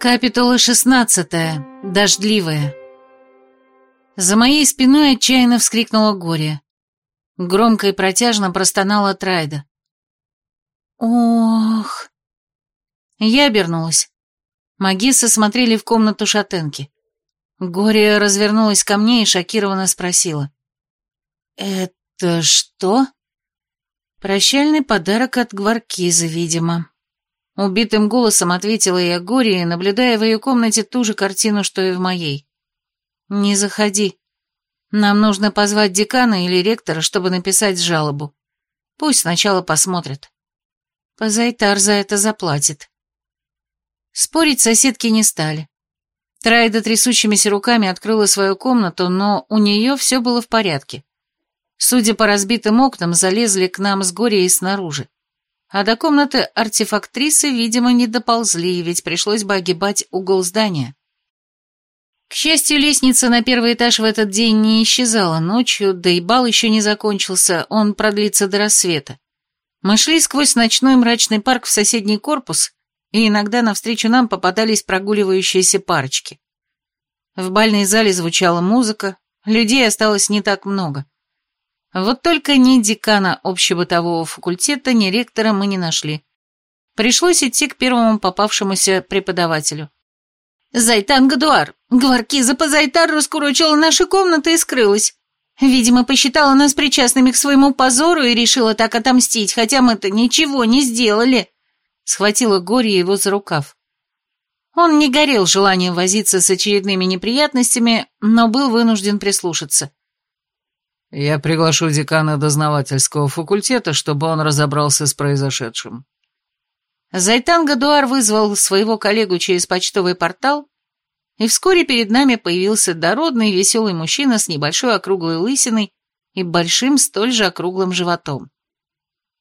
Капитула шестнадцатая. Дождливая. За моей спиной отчаянно вскрикнула горе. Громко и протяжно простонала Трайда. «Ох!» Я обернулась. Магиссы смотрели в комнату шатенки. Горе развернулась ко мне и шокированно спросила. «Это что?» «Прощальный подарок от Гваркизы, видимо». Убитым голосом ответила я Горе, наблюдая в ее комнате ту же картину, что и в моей. «Не заходи. Нам нужно позвать декана или ректора, чтобы написать жалобу. Пусть сначала посмотрят. Позайтар за это заплатит». Спорить соседки не стали. Трайда трясущимися руками открыла свою комнату, но у нее все было в порядке. Судя по разбитым окнам, залезли к нам с горя и снаружи. А до комнаты артефактрисы, видимо, не доползли, ведь пришлось бы огибать угол здания. К счастью, лестница на первый этаж в этот день не исчезала ночью, да и бал еще не закончился, он продлится до рассвета. Мы шли сквозь ночной мрачный парк в соседний корпус, и иногда навстречу нам попадались прогуливающиеся парочки. В бальной зале звучала музыка, людей осталось не так много. Вот только ни декана общебытового факультета, ни ректора мы не нашли. Пришлось идти к первому попавшемуся преподавателю. «Зайтан Гадуар, Гваркиза Позайтар раскурочила наши комнаты и скрылась. Видимо, посчитала нас причастными к своему позору и решила так отомстить, хотя мы-то ничего не сделали», схватила горе его за рукав. Он не горел желанием возиться с очередными неприятностями, но был вынужден прислушаться. «Я приглашу декана дознавательского факультета, чтобы он разобрался с произошедшим». Зайтан Гадуар вызвал своего коллегу через почтовый портал, и вскоре перед нами появился дородный веселый мужчина с небольшой округлой лысиной и большим столь же округлым животом.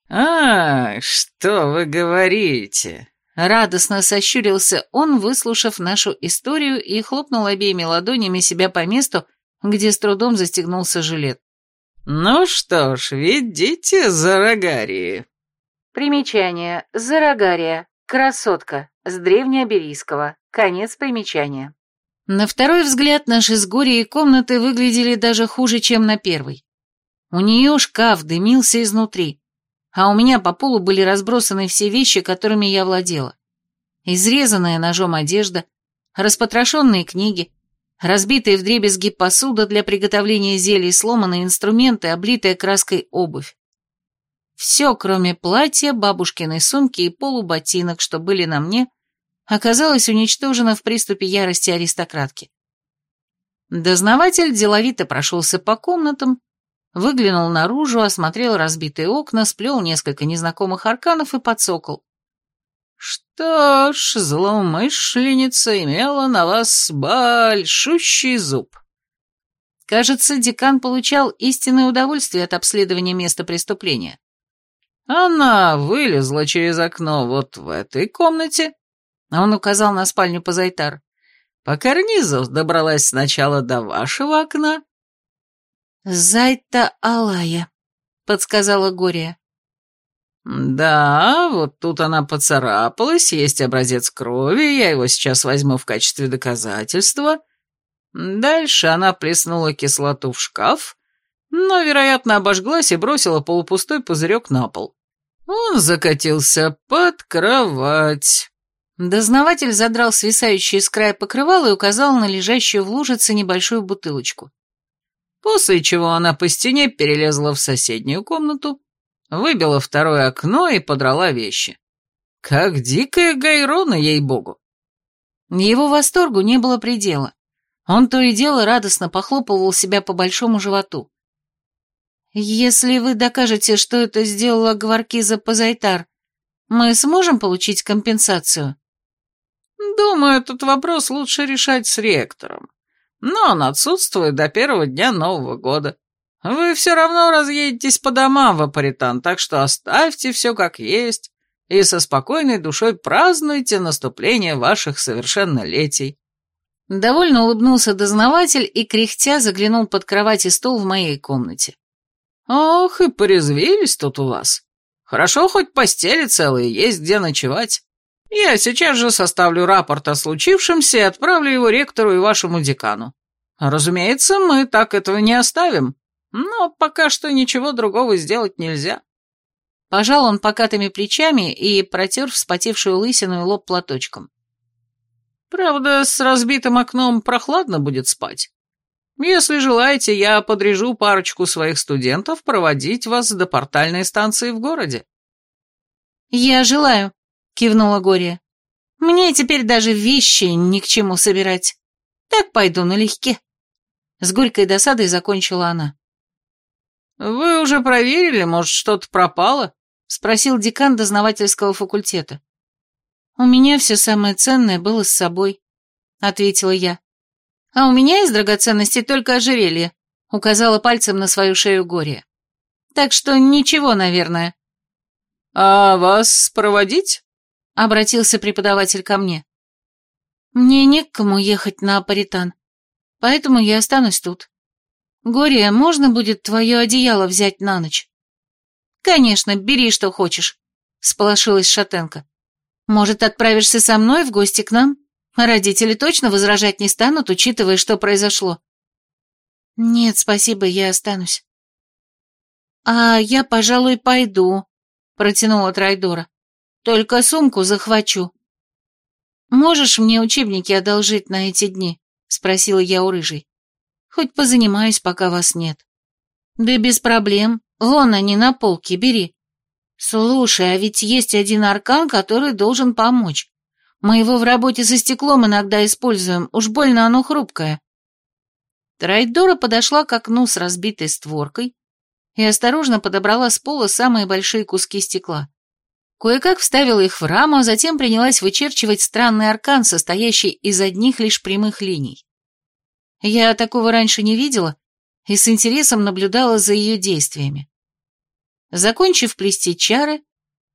«А, что вы говорите?» Радостно сощурился он, выслушав нашу историю и хлопнул обеими ладонями себя по месту, где с трудом застегнулся жилет. «Ну что ж, ведите Зарагарии». Примечание. Зарагария. Красотка. С древнеаберийского. Конец примечания. На второй взгляд наши с Горией комнаты выглядели даже хуже, чем на первый. У нее шкаф дымился изнутри а у меня по полу были разбросаны все вещи, которыми я владела. Изрезанная ножом одежда, распотрошенные книги, разбитые вдребезги посуда для приготовления зелий, сломанные инструменты, облитая краской обувь. Все, кроме платья, бабушкиной сумки и полуботинок, что были на мне, оказалось уничтожено в приступе ярости аристократки. Дознаватель деловито прошелся по комнатам, Выглянул наружу, осмотрел разбитые окна, сплел несколько незнакомых арканов и подсокол. «Что ж, злоумышленница имела на вас большущий зуб». Кажется, декан получал истинное удовольствие от обследования места преступления. «Она вылезла через окно вот в этой комнате», — он указал на спальню Позайтар. «По карнизу добралась сначала до вашего окна, «Зайта Алая», — подсказала Гория. «Да, вот тут она поцарапалась, есть образец крови, я его сейчас возьму в качестве доказательства. Дальше она плеснула кислоту в шкаф, но, вероятно, обожглась и бросила полупустой пузырек на пол. Он закатился под кровать». Дознаватель задрал свисающий с края покрывало и указал на лежащую в лужице небольшую бутылочку после чего она по стене перелезла в соседнюю комнату, выбила второе окно и подрала вещи. Как дикая гайрона, ей-богу. Его восторгу не было предела. Он то и дело радостно похлопывал себя по большому животу. «Если вы докажете, что это сделала Гваркиза Позайтар, мы сможем получить компенсацию?» «Думаю, этот вопрос лучше решать с ректором но он отсутствует до первого дня Нового года. Вы все равно разъедетесь по домам в Апаритан, так что оставьте все как есть и со спокойной душой празднуйте наступление ваших совершеннолетий». Довольно улыбнулся дознаватель и, кряхтя, заглянул под кровать и стол в моей комнате. «Ох, и порезвились тут у вас. Хорошо, хоть постели целые, есть где ночевать. Я сейчас же составлю рапорт о случившемся и отправлю его ректору и вашему декану. Разумеется, мы так этого не оставим, но пока что ничего другого сделать нельзя». Пожал он покатыми плечами и протер вспотевшую лысину и лоб платочком. «Правда, с разбитым окном прохладно будет спать. Если желаете, я подрежу парочку своих студентов проводить вас до портальной станции в городе». «Я желаю», — кивнула Гория. «Мне теперь даже вещи ни к чему собирать. Так пойду налегке». С горькой досадой закончила она. «Вы уже проверили, может, что-то пропало?» — спросил декан дознавательского факультета. «У меня все самое ценное было с собой», — ответила я. «А у меня из драгоценностей только ожерелье», — указала пальцем на свою шею горе. «Так что ничего, наверное». «А вас проводить?» — обратился преподаватель ко мне. «Мне не к кому ехать на Апаритан, поэтому я останусь тут. Горе, можно будет твое одеяло взять на ночь?» «Конечно, бери, что хочешь», — сполошилась Шатенко. «Может, отправишься со мной в гости к нам? Родители точно возражать не станут, учитывая, что произошло». «Нет, спасибо, я останусь». «А я, пожалуй, пойду», — протянула Трайдора. «Только сумку захвачу». «Можешь мне учебники одолжить на эти дни?» — спросила я у Рыжей. «Хоть позанимаюсь, пока вас нет». «Да без проблем. Вон они на полке, бери. Слушай, а ведь есть один аркан, который должен помочь. Мы его в работе со стеклом иногда используем, уж больно оно хрупкое. Трайдора подошла к окну с разбитой створкой и осторожно подобрала с пола самые большие куски стекла. Кое-как вставила их в раму, а затем принялась вычерчивать странный аркан, состоящий из одних лишь прямых линий. Я такого раньше не видела и с интересом наблюдала за ее действиями. Закончив плести чары,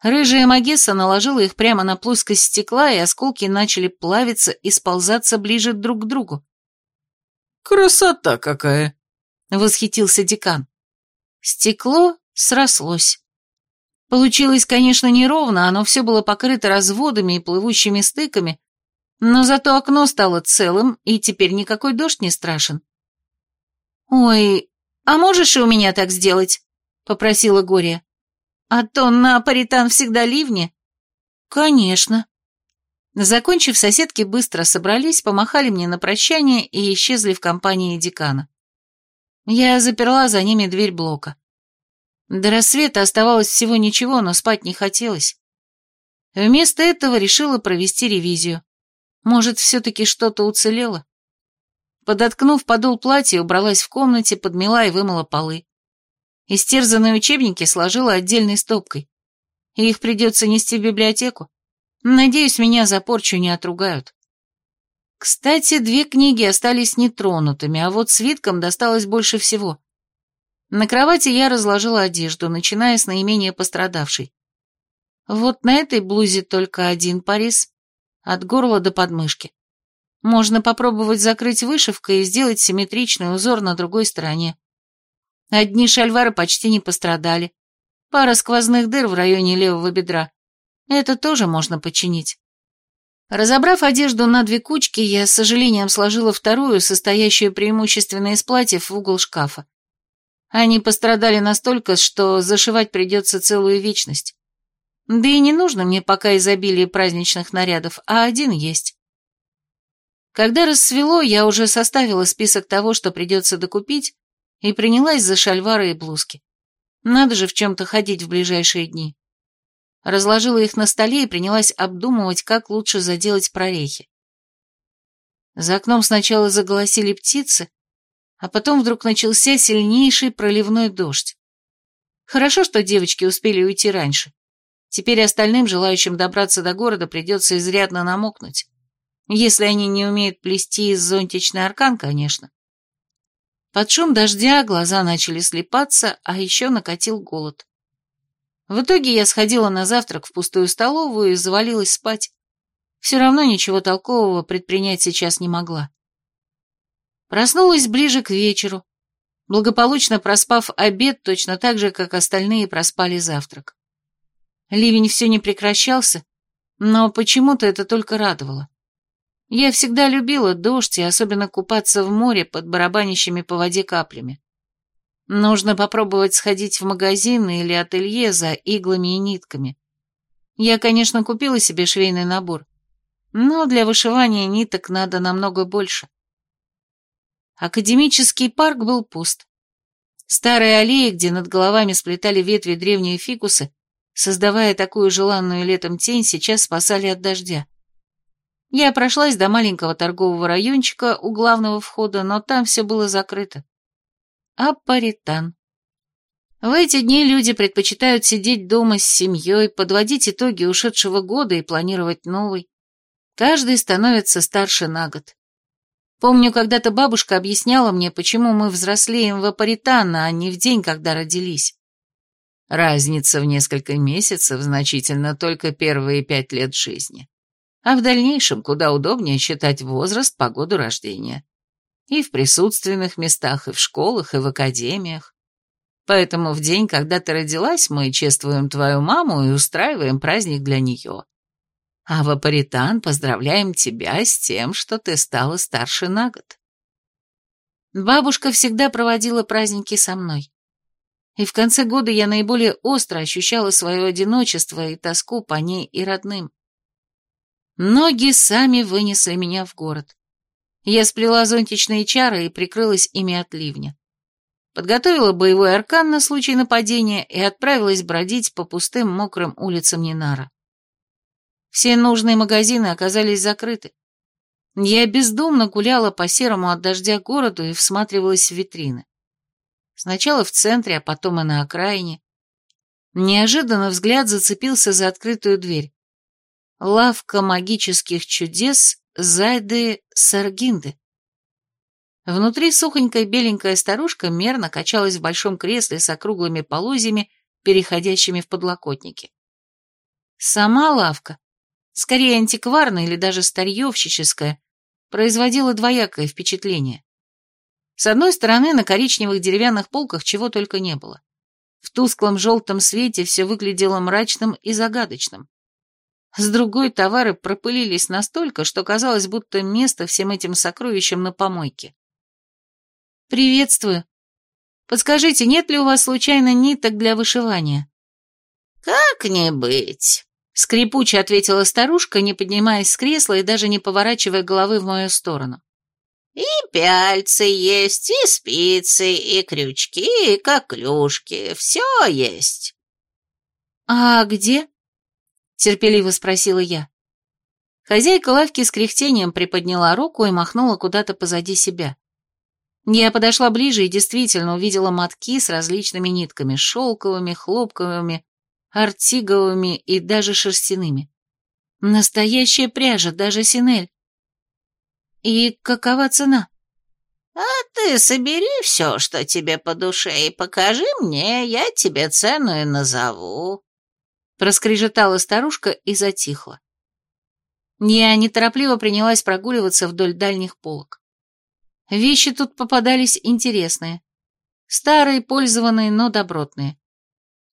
рыжая Магесса наложила их прямо на плоскость стекла, и осколки начали плавиться и сползаться ближе друг к другу. «Красота какая!» — восхитился декан. Стекло срослось. Получилось, конечно, неровно, оно все было покрыто разводами и плывущими стыками, но зато окно стало целым, и теперь никакой дождь не страшен. «Ой, а можешь и у меня так сделать?» — попросила Гория. «А то на паритан всегда ливни». «Конечно». Закончив, соседки быстро собрались, помахали мне на прощание и исчезли в компании декана. Я заперла за ними дверь блока. До рассвета оставалось всего ничего, но спать не хотелось. Вместо этого решила провести ревизию. Может, все-таки что-то уцелело? Подоткнув подол платья, убралась в комнате, подмела и вымыла полы. Истерзанные учебники сложила отдельной стопкой. И их придется нести в библиотеку. Надеюсь, меня за порчу не отругают. Кстати, две книги остались нетронутыми, а вот свиткам досталось больше всего. На кровати я разложила одежду, начиная с наименее пострадавшей. Вот на этой блузе только один порез, от горла до подмышки. Можно попробовать закрыть вышивкой и сделать симметричный узор на другой стороне. Одни шальвары почти не пострадали. Пара сквозных дыр в районе левого бедра. Это тоже можно починить. Разобрав одежду на две кучки, я с сожалением сложила вторую, состоящую преимущественно из платьев, в угол шкафа. Они пострадали настолько, что зашивать придется целую вечность. Да и не нужно мне пока изобилие праздничных нарядов, а один есть. Когда рассвело, я уже составила список того, что придется докупить, и принялась за шальвары и блузки. Надо же в чем-то ходить в ближайшие дни. Разложила их на столе и принялась обдумывать, как лучше заделать прорехи. За окном сначала заголосили птицы, а потом вдруг начался сильнейший проливной дождь. Хорошо, что девочки успели уйти раньше. Теперь остальным, желающим добраться до города, придется изрядно намокнуть. Если они не умеют плести из зонтичный аркан, конечно. Под шум дождя глаза начали слепаться, а еще накатил голод. В итоге я сходила на завтрак в пустую столовую и завалилась спать. Все равно ничего толкового предпринять сейчас не могла. Проснулась ближе к вечеру, благополучно проспав обед точно так же, как остальные проспали завтрак. Ливень все не прекращался, Но почему-то это только радовало. Я всегда любила дождь и особенно купаться в море под барабанящими по воде каплями. Нужно попробовать сходить в магазин или ателье за иглами и нитками. Я, конечно, купила себе швейный набор, но для вышивания ниток надо намного больше. Академический парк был пуст. Старые аллеи, где над головами сплетали ветви древние фикусы, создавая такую желанную летом тень, сейчас спасали от дождя. Я прошлась до маленького торгового райончика у главного входа, но там все было закрыто. Апаритан. В эти дни люди предпочитают сидеть дома с семьей, подводить итоги ушедшего года и планировать новый. Каждый становится старше на год. Помню, когда-то бабушка объясняла мне, почему мы взрослеем в апаритан, а не в день, когда родились. Разница в несколько месяцев значительно только первые пять лет жизни. А в дальнейшем куда удобнее считать возраст по году рождения. И в присутственных местах, и в школах, и в академиях. Поэтому в день, когда ты родилась, мы чествуем твою маму и устраиваем праздник для нее. А в Апаритан поздравляем тебя с тем, что ты стала старше на год. Бабушка всегда проводила праздники со мной. И в конце года я наиболее остро ощущала свое одиночество и тоску по ней и родным. Ноги сами вынесли меня в город. Я сплела зонтичные чары и прикрылась ими от ливня. Подготовила боевой аркан на случай нападения и отправилась бродить по пустым мокрым улицам Нинара. Все нужные магазины оказались закрыты. Я бездумно гуляла по серому от дождя городу и всматривалась в витрины. Сначала в центре, а потом и на окраине. Неожиданно взгляд зацепился за открытую дверь. Лавка магических чудес Зайды Саргинды. Внутри сухонькая беленькая старушка мерно качалась в большом кресле с округлыми полозьями, переходящими в подлокотники. Сама лавка, скорее антикварная или даже старьевщическая, производила двоякое впечатление. С одной стороны, на коричневых деревянных полках чего только не было. В тусклом желтом свете все выглядело мрачным и загадочным. С другой товары пропылились настолько, что казалось, будто место всем этим сокровищам на помойке. «Приветствую. Подскажите, нет ли у вас случайно ниток для вышивания?» «Как не быть?» — скрипуче ответила старушка, не поднимаясь с кресла и даже не поворачивая головы в мою сторону. «И пяльцы есть, и спицы, и крючки, и коклюшки, все есть». «А где?» — терпеливо спросила я. Хозяйка лавки с кряхтением приподняла руку и махнула куда-то позади себя. Я подошла ближе и действительно увидела мотки с различными нитками, шелковыми, хлопковыми, артиговыми и даже шерстяными. Настоящая пряжа, даже синель. И какова цена? А ты собери все, что тебе по душе, и покажи мне, я тебе цену и назову. Проскрежетала старушка и затихла. Я неторопливо принялась прогуливаться вдоль дальних полок. Вещи тут попадались интересные. Старые, пользованные, но добротные.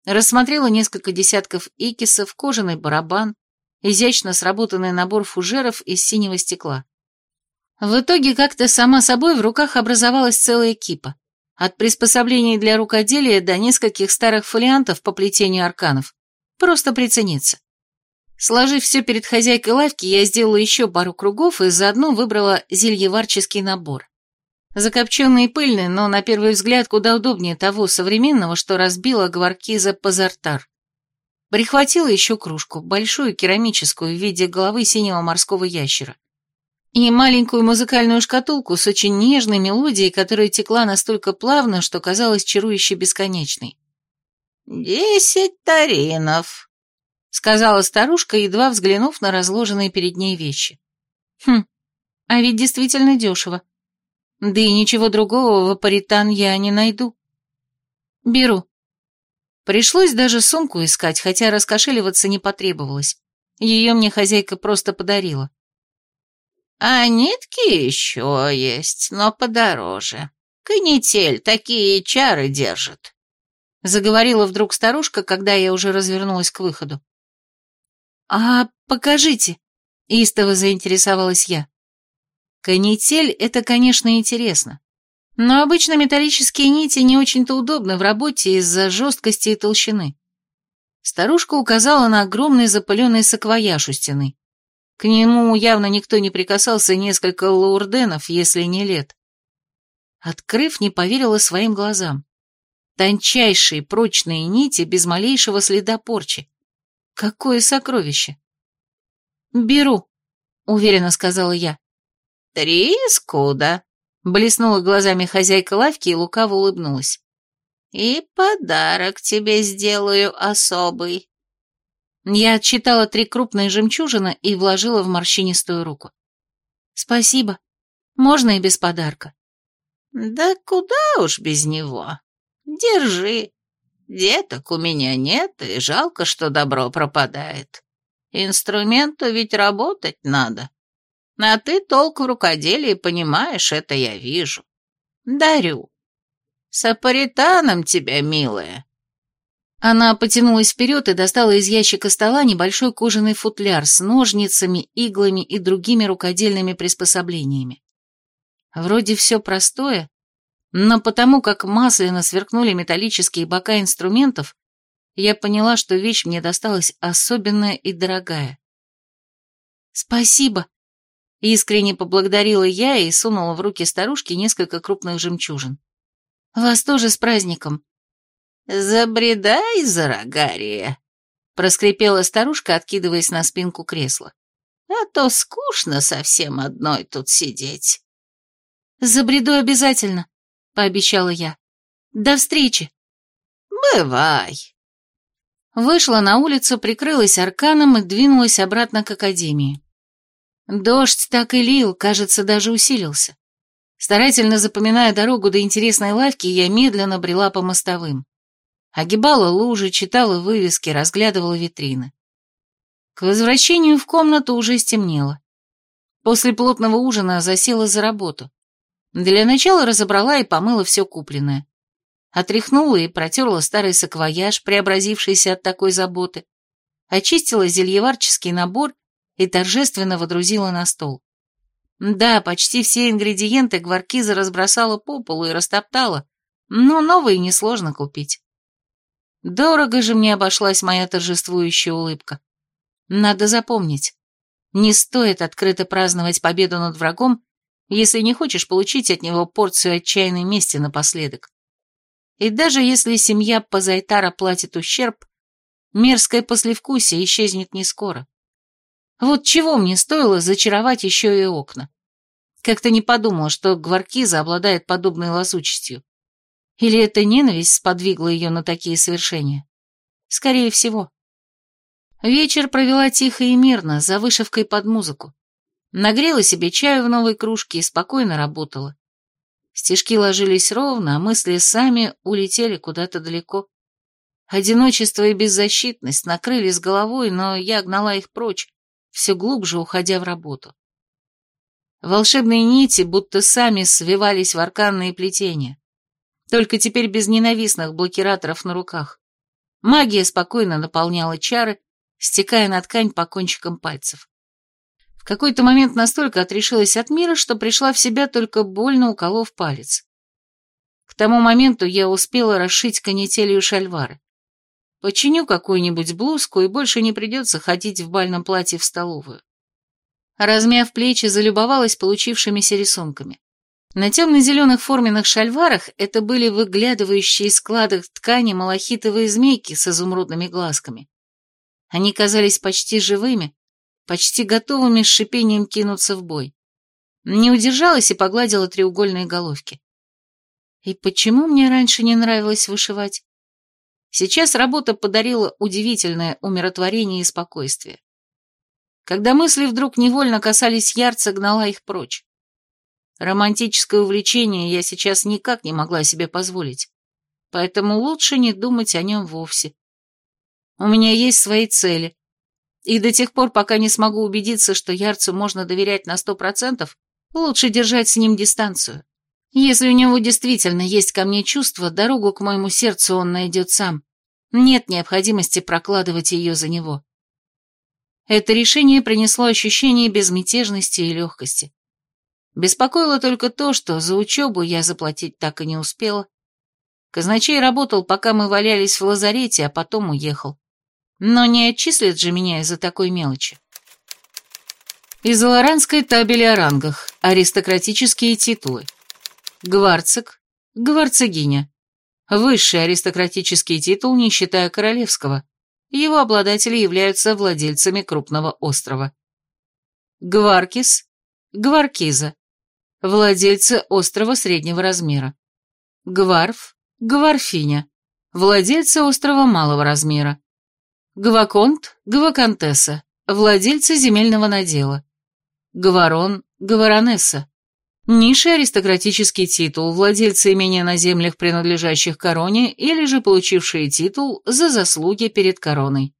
Рассмотрела несколько десятков икисов, кожаный барабан, изящно сработанный набор фужеров из синего стекла. В итоге как-то сама собой в руках образовалась целая кипа. От приспособлений для рукоделия до нескольких старых фолиантов по плетению арканов. Просто прицениться. Сложив все перед хозяйкой лавки, я сделала еще пару кругов и заодно выбрала зельеварческий набор. Закопченный и пыльный, но на первый взгляд куда удобнее того современного, что разбила гваркиза Пазартар. Прихватила еще кружку, большую керамическую в виде головы синего морского ящера. И маленькую музыкальную шкатулку с очень нежной мелодией, которая текла настолько плавно, что казалась чарующе бесконечной. «Десять таринов», — сказала старушка, едва взглянув на разложенные перед ней вещи. «Хм, а ведь действительно дешево. Да и ничего другого в Апаритан я не найду. Беру». Пришлось даже сумку искать, хотя раскошеливаться не потребовалось. Ее мне хозяйка просто подарила. «А нитки еще есть, но подороже. Канитель такие чары держит». Заговорила вдруг старушка, когда я уже развернулась к выходу. «А покажите», — истово заинтересовалась я. Канитель — это, конечно, интересно. Но обычно металлические нити не очень-то удобны в работе из-за жесткости и толщины. Старушка указала на огромный запыленный саквояж у стены. К нему явно никто не прикасался несколько лаурденов, если не лет. Открыв, не поверила своим глазам. Тончайшие прочные нити без малейшего следа порчи. Какое сокровище! «Беру», — уверенно сказала я. «Три скуда», — блеснула глазами хозяйка лавки и лукаво улыбнулась. «И подарок тебе сделаю особый». Я отчитала три крупные жемчужины и вложила в морщинистую руку. «Спасибо. Можно и без подарка». «Да куда уж без него. Держи. Деток у меня нет, и жалко, что добро пропадает. Инструменту ведь работать надо. А ты толк в рукоделии понимаешь, это я вижу. Дарю. С тебя, милая. Она потянулась вперед и достала из ящика стола небольшой кожаный футляр с ножницами, иглами и другими рукодельными приспособлениями. Вроде все простое, но потому как масляно сверкнули металлические бока инструментов, я поняла, что вещь мне досталась особенная и дорогая. «Спасибо», — искренне поблагодарила я и сунула в руки старушки несколько крупных жемчужин. «Вас тоже с праздником». «Забредай, Зарагария», — проскрипела старушка, откидываясь на спинку кресла. «А то скучно совсем одной тут сидеть». «Забреду обязательно», — пообещала я. «До встречи». «Бывай». Вышла на улицу, прикрылась арканом и двинулась обратно к академии. Дождь так и лил, кажется, даже усилился. Старательно запоминая дорогу до интересной лавки, я медленно брела по мостовым. Огибала лужи, читала вывески, разглядывала витрины. К возвращению в комнату уже стемнело. После плотного ужина засела за работу. Для начала разобрала и помыла все купленное. Отряхнула и протерла старый саквояж, преобразившийся от такой заботы. Очистила зельеварческий набор и торжественно водрузила на стол. Да, почти все ингредиенты гваркиза разбросала по полу и растоптала, но новые несложно купить. Дорого же мне обошлась моя торжествующая улыбка. Надо запомнить, не стоит открыто праздновать победу над врагом, если не хочешь получить от него порцию отчаянной мести напоследок. И даже если семья Пазайтара платит ущерб, мерзкое послевкусие исчезнет не скоро. Вот чего мне стоило зачаровать еще и окна. Как-то не подумала, что Гваркиза обладает подобной лазучестью. Или эта ненависть сподвигла ее на такие совершения? Скорее всего. Вечер провела тихо и мирно, за вышивкой под музыку. Нагрела себе чаю в новой кружке и спокойно работала. Стежки ложились ровно, а мысли сами улетели куда-то далеко. Одиночество и беззащитность накрыли с головой, но я гнала их прочь, все глубже уходя в работу. Волшебные нити будто сами свивались в арканные плетения. Только теперь без ненавистных блокираторов на руках. Магия спокойно наполняла чары, стекая на ткань по кончикам пальцев какой-то момент настолько отрешилась от мира, что пришла в себя только больно уколов палец. К тому моменту я успела расшить канителью шальвары. Починю какую-нибудь блузку, и больше не придется ходить в бальном платье в столовую. Размяв плечи, залюбовалась получившимися рисунками. На темно-зеленых форменных шальварах это были выглядывающие из складок ткани малахитовые змейки с изумрудными глазками. Они казались почти живыми, почти готовыми с шипением кинуться в бой. Не удержалась и погладила треугольные головки. И почему мне раньше не нравилось вышивать? Сейчас работа подарила удивительное умиротворение и спокойствие. Когда мысли вдруг невольно касались ярца, гнала их прочь. Романтическое увлечение я сейчас никак не могла себе позволить, поэтому лучше не думать о нем вовсе. У меня есть свои цели, и до тех пор, пока не смогу убедиться, что Ярцу можно доверять на сто процентов, лучше держать с ним дистанцию. Если у него действительно есть ко мне чувство, дорогу к моему сердцу он найдет сам. Нет необходимости прокладывать ее за него. Это решение принесло ощущение безмятежности и легкости. Беспокоило только то, что за учебу я заплатить так и не успела. Казначей работал, пока мы валялись в лазарете, а потом уехал. Но не отчислят же меня из-за такой мелочи. Из Лоранской табели о рангах. Аристократические титулы. Гварцик. Гварцегиня. Высший аристократический титул, не считая королевского. Его обладатели являются владельцами крупного острова. Гваркис. Гваркиза. Владельцы острова среднего размера. Гварф. Гварфиня. Владельцы острова малого размера. Гваконт. Гваконтесса. Владельцы земельного надела. Гварон. Гваронесса. Низший аристократический титул, владельцы имения на землях, принадлежащих короне, или же получившие титул за заслуги перед короной.